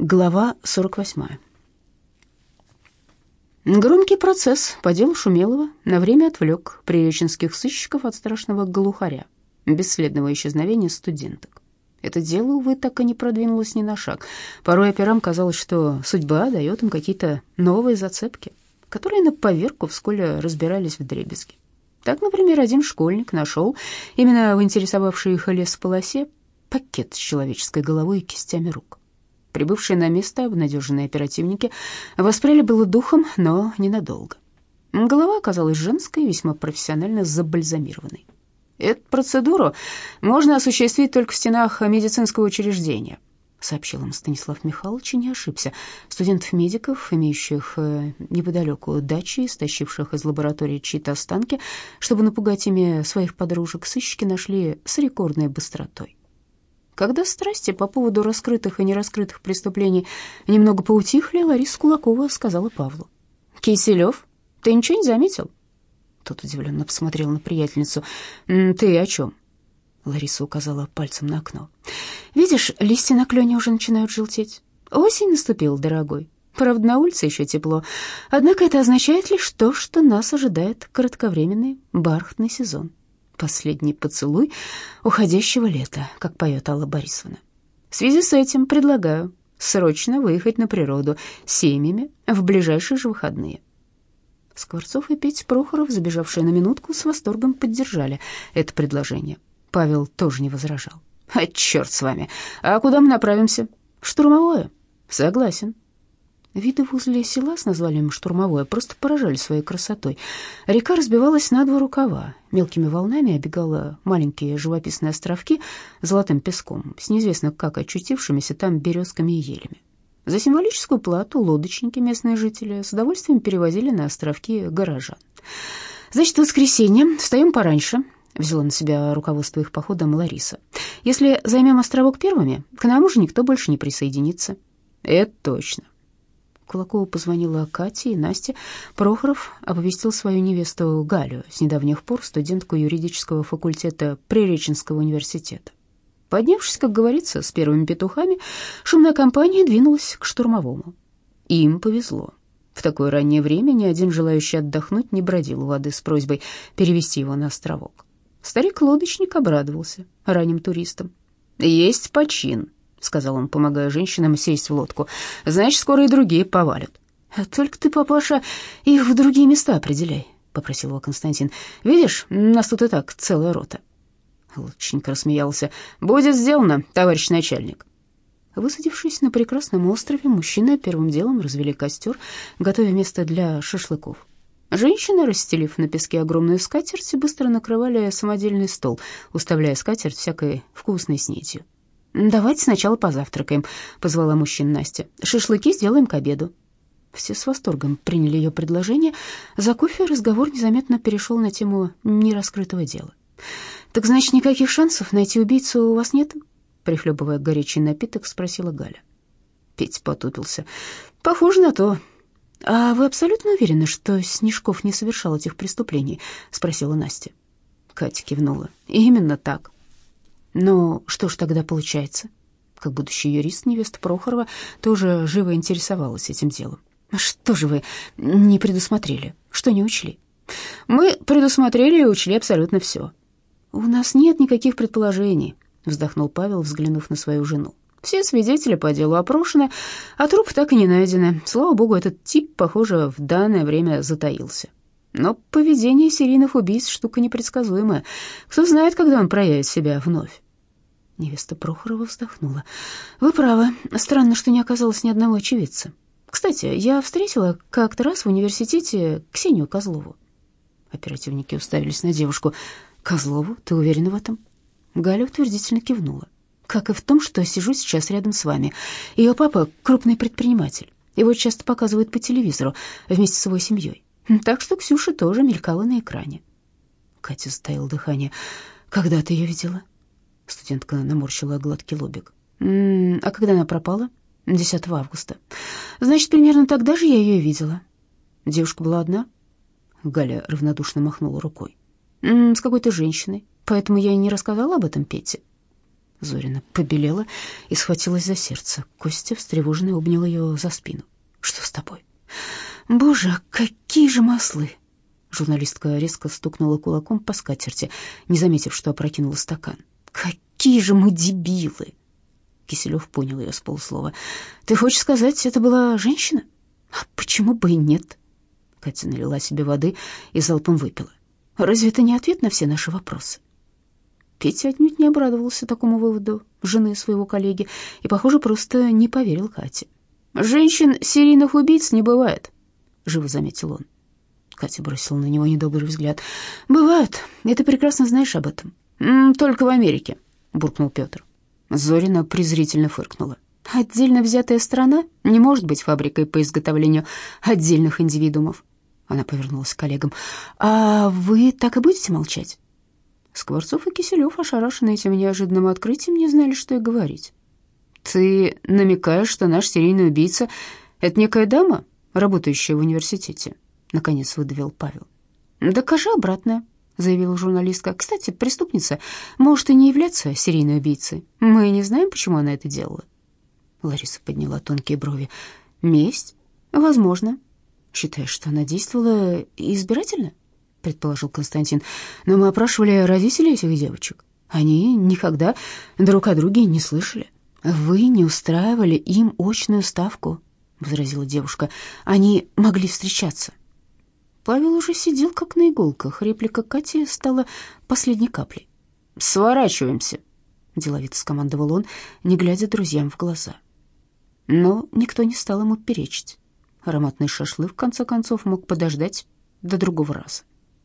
Глава 48. Громкий процесс по делу Шумелова на время отвлек приреченских сыщиков от страшного глухаря, бесследного исчезновения студенток. Это дело, увы, так и не продвинулось ни на шаг. Порой операм казалось, что судьба дает им какие-то новые зацепки, которые на поверку вскоре разбирались в дребезги. Так, например, один школьник нашел, именно в интересовавшей их лесополосе, пакет с человеческой головой и кистями рук. Прибывшие на место обнадеженные оперативники воспряли было духом, но ненадолго. Голова оказалась женской, весьма профессионально забальзамированной. Эту процедуру можно осуществить только в стенах медицинского учреждения, сообщил им Станислав Михайлович и не ошибся. Студентов-медиков, имеющих э, неподалеку дачи, стащивших из лаборатории чьи-то останки, чтобы напугать ими своих подружек, сыщики нашли с рекордной быстротой. Когда страсти по поводу раскрытых и нераскрытых преступлений немного поутихли, Лариса Кулакова сказала Павлу. «Киселев, ты ничего не заметил?» Тот удивленно посмотрел на приятельницу. «Ты о чем?» Лариса указала пальцем на окно. «Видишь, листья на клене уже начинают желтеть. Осень наступила, дорогой. Правда, на улице еще тепло. Однако это означает лишь то, что нас ожидает кратковременный бархатный сезон последний поцелуй уходящего лета, как поет Алла Борисовна. В связи с этим предлагаю срочно выехать на природу с семьями в ближайшие же выходные. Скворцов и Петя Прохоров, забежавшие на минутку, с восторгом поддержали это предложение. Павел тоже не возражал. «А черт с вами! А куда мы направимся?» «Штурмовое?» «Согласен. Виды возле села с названием «Штурмовое» просто поражали своей красотой. Река разбивалась на два рукава, мелкими волнами обегала маленькие живописные островки золотым песком с неизвестно как очутившимися там березками и елями. За символическую плату лодочники, местные жители, с удовольствием перевозили на островки горожан. «Значит, в воскресенье встаем пораньше», — взяла на себя руководство их походом Лариса. «Если займем островок первыми, к нам уже никто больше не присоединится». «Это точно», Кулакова позвонила Кате и Насте. Прохоров оповестил свою невесту Галю, с недавних пор студентку юридического факультета Приреченского университета. Поднявшись, как говорится, с первыми петухами, шумная компания двинулась к штурмовому. Им повезло. В такое раннее время ни один желающий отдохнуть не бродил у воды с просьбой перевести его на островок. Старик-лодочник обрадовался ранним туристам. «Есть почин», сказал он, помогая женщинам сесть в лодку. Значит, скоро и другие повалят. Только ты, папаша, их в другие места определяй, попросил его Константин. Видишь, нас тут и так целая рота. Лодочник рассмеялся. Будет сделано, товарищ начальник. Высадившись на прекрасном острове, мужчины первым делом развели костер, готовя место для шашлыков. Женщины, расстелив на песке огромную скатерть, быстро накрывали самодельный стол, уставляя скатерть всякой вкусной снетью. «Давайте сначала позавтракаем», — позвала мужчин Настя. «Шашлыки сделаем к обеду». Все с восторгом приняли ее предложение. За кофе разговор незаметно перешел на тему нераскрытого дела. «Так значит, никаких шансов найти убийцу у вас нет?» Прихлебывая горячий напиток, спросила Галя. Петя потупился. «Похоже на то». «А вы абсолютно уверены, что Снежков не совершал этих преступлений?» — спросила Настя. Катя кивнула. «Именно так». Но что ж тогда получается? Как будущий юрист, невеста Прохорова тоже живо интересовалась этим делом. Что же вы не предусмотрели? Что не учли? Мы предусмотрели и учли абсолютно все. У нас нет никаких предположений, вздохнул Павел, взглянув на свою жену. Все свидетели по делу опрошены, а труп так и не найдены. Слава богу, этот тип, похоже, в данное время затаился. Но поведение серийных убийц штука непредсказуемая. Кто знает, когда он проявит себя вновь. Невеста Прохорова вздохнула. «Вы правы. Странно, что не оказалось ни одного очевидца. Кстати, я встретила как-то раз в университете Ксению Козлову». Оперативники уставились на девушку. «Козлову? Ты уверена в этом?» Галя утвердительно кивнула. «Как и в том, что сижу сейчас рядом с вами. Ее папа — крупный предприниматель. Его часто показывают по телевизору вместе с его семьей. Так что Ксюша тоже мелькала на экране». Катя затаила дыхание. «Когда ты ее видела?» Студентка наморщила гладкий лобик. «М -м, «А когда она пропала?» «10 августа. Значит, примерно тогда же я ее видела». «Девушка была одна?» Галя равнодушно махнула рукой. «М -м, «С какой-то женщиной, поэтому я и не рассказала об этом Пете». Зорина побелела и схватилась за сердце. Костя встревоженно обнял ее за спину. «Что с тобой?» «Боже, какие же маслы!» Журналистка резко стукнула кулаком по скатерти, не заметив, что опрокинула стакан. «Какие же мы дебилы!» Киселев понял ее с полуслова. «Ты хочешь сказать, это была женщина? А почему бы и нет?» Катя налила себе воды и залпом выпила. «Разве это не ответ на все наши вопросы?» Петя отнюдь не обрадовался такому выводу жены своего коллеги и, похоже, просто не поверил Кате. «Женщин серийных убийц не бывает», — живо заметил он. Катя бросила на него недобрый взгляд. «Бывают, и ты прекрасно знаешь об этом». «Только в Америке», — буркнул Петр. Зорина презрительно фыркнула. «Отдельно взятая страна не может быть фабрикой по изготовлению отдельных индивидуумов». Она повернулась к коллегам. «А вы так и будете молчать?» Скворцов и Киселев, ошарашенные этим неожиданным открытием, не знали, что и говорить. «Ты намекаешь, что наш серийный убийца — это некая дама, работающая в университете?» — наконец выдавил Павел. «Докажи обратное», — заявила журналистка. «Кстати, преступница может и не являться серийной убийцей. Мы не знаем, почему она это делала». Лариса подняла тонкие брови. «Месть? Возможно. Считаешь, что она действовала избирательно?» — предположил Константин. «Но мы опрашивали родителей этих девочек. Они никогда друг о друге не слышали». «Вы не устраивали им очную ставку», — возразила девушка. «Они могли встречаться». Павел уже сидел как на иголках. Реплика Кати стала последней каплей. «Сворачиваемся», — деловито скомандовал он, не глядя друзьям в глаза. Но никто не стал ему перечить. Ароматный шашлык, в конце концов, мог подождать до другого раза.